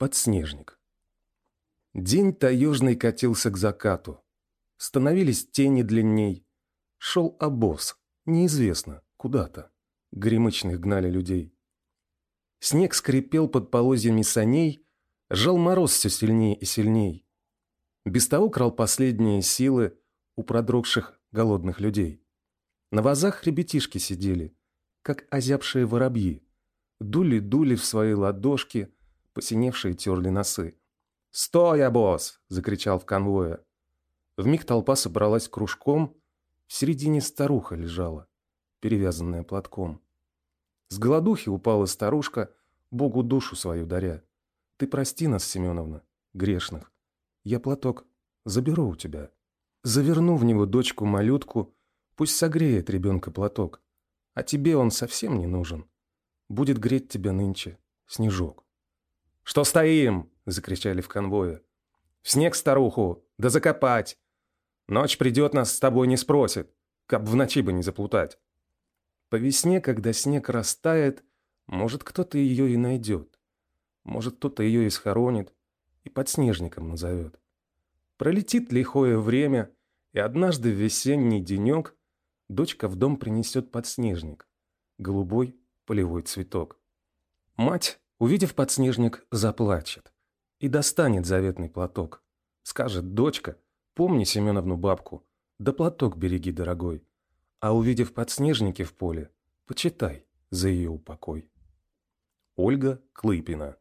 Подснежник. День таежный катился к закату. Становились тени длинней. Шел обоз, неизвестно, куда-то. Гремычных гнали людей. Снег скрипел под полозьями саней, жал мороз все сильнее и сильней. Без того крал последние силы у продрогших голодных людей. На вазах ребятишки сидели, как озябшие воробьи. Дули-дули в свои ладошки, посиневшие терли носы. «Стой, обоз!» — закричал в конвое. Вмиг толпа собралась кружком, в середине старуха лежала, перевязанная платком. С голодухи упала старушка, Богу душу свою даря. Ты прости нас, Семеновна, грешных. Я платок заберу у тебя. Заверну в него дочку-малютку, пусть согреет ребенка платок. А тебе он совсем не нужен. Будет греть тебя нынче снежок. «Что стоим?» — закричали в конвое. «В снег старуху! Да закопать! Ночь придет, нас с тобой не спросит, как в ночи бы не заплутать». По весне, когда снег растает, может, кто-то ее и найдет. Может, кто-то ее и схоронит, и подснежником назовет. Пролетит лихое время, и однажды в весенний денек дочка в дом принесет подснежник, голубой полевой цветок. Мать, увидев подснежник, заплачет и достанет заветный платок. Скажет, дочка, помни Семеновну бабку, да платок береги, дорогой. А увидев подснежники в поле, почитай за ее упокой. Ольга Клыпина